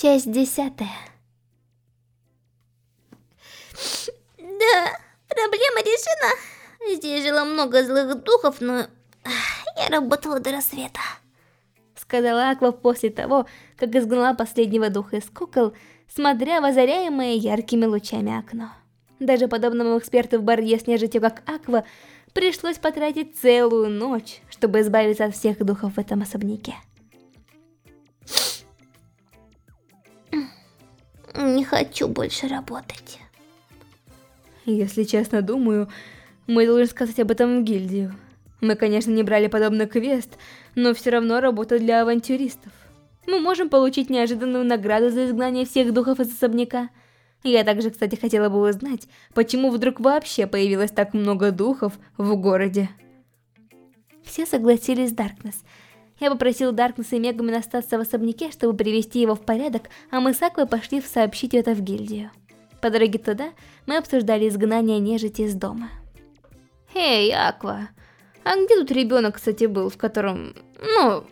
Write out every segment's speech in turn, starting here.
Часть десятая. Да, проблема решена. Здесь жило много злых духов, но я работала до рассвета. Сказала Аква после того, как изгнала последнего духа из кукол, смотря в озаряемое яркими лучами окно. Даже подобному эксперту в борьбе с нежитью, как Аква, пришлось потратить целую ночь, чтобы избавиться от всех духов в этом особняке. Не хочу больше работать. Если честно думаю, мы должны сказать об этом в гильдию. Мы, конечно, не брали подобный квест, но все равно работа для авантюристов. Мы можем получить неожиданную награду за изгнание всех духов из особняка. Я также, кстати, хотела бы узнать, почему вдруг вообще появилось так много духов в городе. Все согласились с Даркнесс. Я попросил Даркнесс и Мегамин остаться в особняке, чтобы привести его в порядок, а мы с Аквой пошли сообщить это в гильдию. По дороге туда мы обсуждали изгнание нежити из дома. «Эй, Аква, а где тут ребенок, кстати, был, в котором... Ну,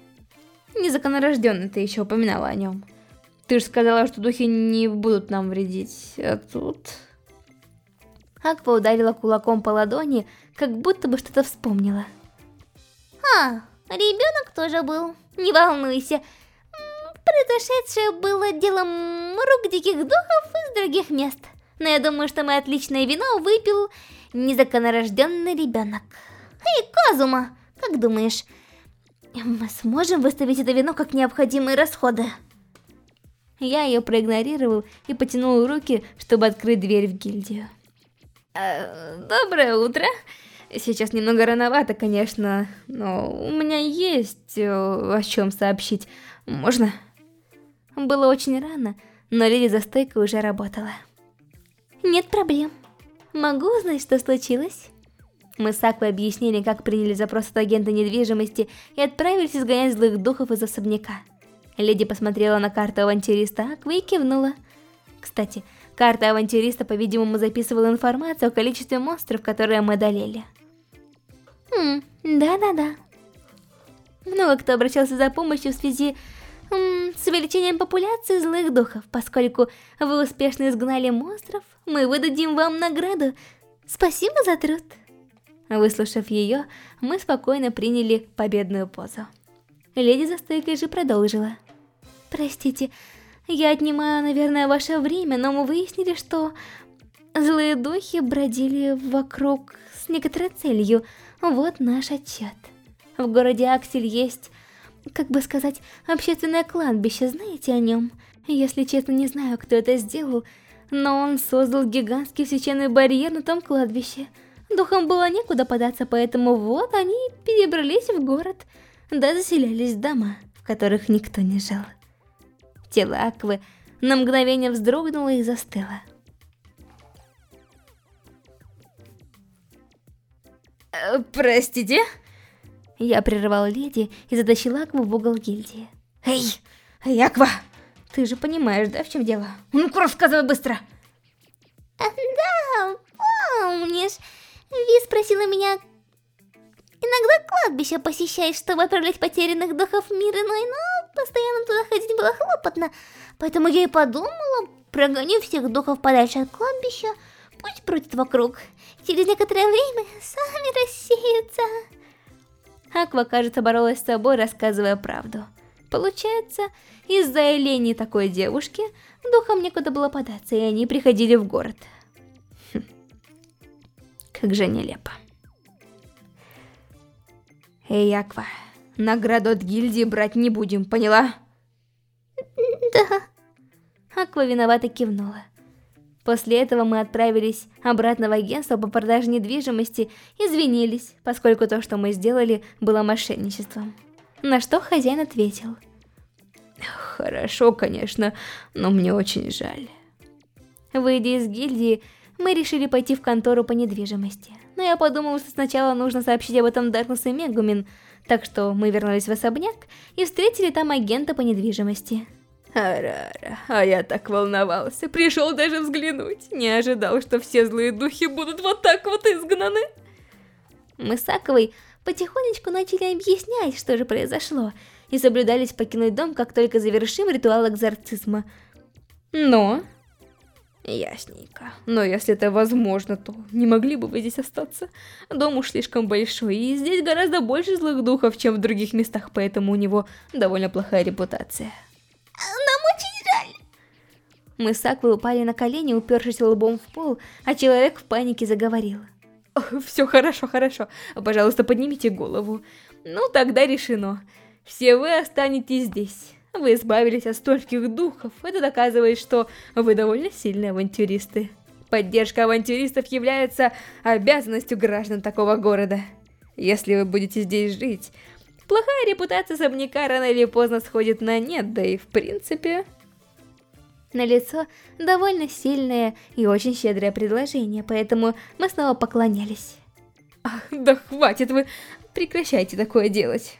незаконнорожденный ты еще упоминала о нем? Ты же сказала, что духи не будут нам вредить, а тут...» Аква ударила кулаком по ладони, как будто бы что-то вспомнила. «А, Ребенок тоже был. Не волнуйся. Произошедшее было делом рук диких духов из других мест. Но я думаю, что мы отличное вино выпил незаконнорожденный ребенок. Эй, Казума, как думаешь, мы сможем выставить это вино как необходимые расходы? Я ее проигнорировал и потянул руки, чтобы открыть дверь в гильдию. Э, доброе утро. Сейчас немного рановато, конечно, но у меня есть э, о чем сообщить. Можно? Было очень рано, но леди за стойкой уже работала. Нет проблем. Могу узнать, что случилось? Мы с Аквой объяснили, как приняли запрос от агента недвижимости и отправились изгонять злых духов из особняка. Леди посмотрела на карту авантюриста Аквы и кивнула. Кстати, карта авантюриста, по-видимому, записывала информацию о количестве монстров, которые мы одолели. Хм, да-да-да. Много кто обращался за помощью в связи м, с увеличением популяции злых духов. Поскольку вы успешно изгнали монстров, мы выдадим вам награду. Спасибо за труд. Выслушав ее, мы спокойно приняли победную позу. Леди за стойкой же продолжила. Простите, я отнимаю, наверное, ваше время, но мы выяснили, что злые духи бродили вокруг с некоторой целью – вот наш отчет. В городе Аксель есть, как бы сказать, общественное кладбище, знаете о нем? Если честно, не знаю, кто это сделал, но он создал гигантский священный барьер на том кладбище. Духам было некуда податься, поэтому вот они перебрались в город, да заселялись в дома, в которых никто не жил. Тело Аквы на мгновение вздрогнуло и застыло. Э, простите? Я прервал леди и затащила Акву в угол гильдии. Эй, эй, Аква! Ты же понимаешь, да, в чем дело? Ну-ка, рассказывай быстро! Да, помнишь, Ви спросила меня, иногда кладбище посещаешь, чтобы отправлять потерянных духов в мир иной, но постоянно туда ходить было хлопотно, поэтому я и подумала, прогоню всех духов подальше от кладбища, Пусть бродит вокруг. Через некоторое время сами рассеются. Аква, кажется, боролась с собой, рассказывая правду. Получается, из-за лени такой девушки духам некуда было податься, и они приходили в город. Хм. Как же нелепо. Эй, Аква, награду от гильдии брать не будем, поняла? Да. Аква виновато кивнула. После этого мы отправились обратно в агентство по продаже недвижимости и извинились, поскольку то, что мы сделали, было мошенничеством. На что хозяин ответил. Хорошо, конечно, но мне очень жаль. Выйдя из гильдии, мы решили пойти в контору по недвижимости. Но я подумала, что сначала нужно сообщить об этом Даркнесс и Мегумин, так что мы вернулись в особняк и встретили там агента по недвижимости. Арара, а я так волновался, пришел даже взглянуть, не ожидал, что все злые духи будут вот так вот изгнаны. Мы с Аковой потихонечку начали объяснять, что же произошло, и соблюдались покинуть дом, как только завершим ритуал экзорцизма. Но... Ясненько. Но если это возможно, то не могли бы вы здесь остаться? Дом уж слишком большой, и здесь гораздо больше злых духов, чем в других местах, поэтому у него довольно плохая репутация. Мы с Аквой упали на колени, упершись лбом в пол, а человек в панике заговорил. Все хорошо, хорошо. Пожалуйста, поднимите голову. Ну, тогда решено. Все вы останетесь здесь. Вы избавились от стольких духов. Это доказывает, что вы довольно сильные авантюристы. Поддержка авантюристов является обязанностью граждан такого города. Если вы будете здесь жить, плохая репутация особняка рано или поздно сходит на нет, да и в принципе... На лицо довольно сильное и очень щедрое предложение, поэтому мы снова поклонялись. Ах, да хватит вы, прекращайте такое делать.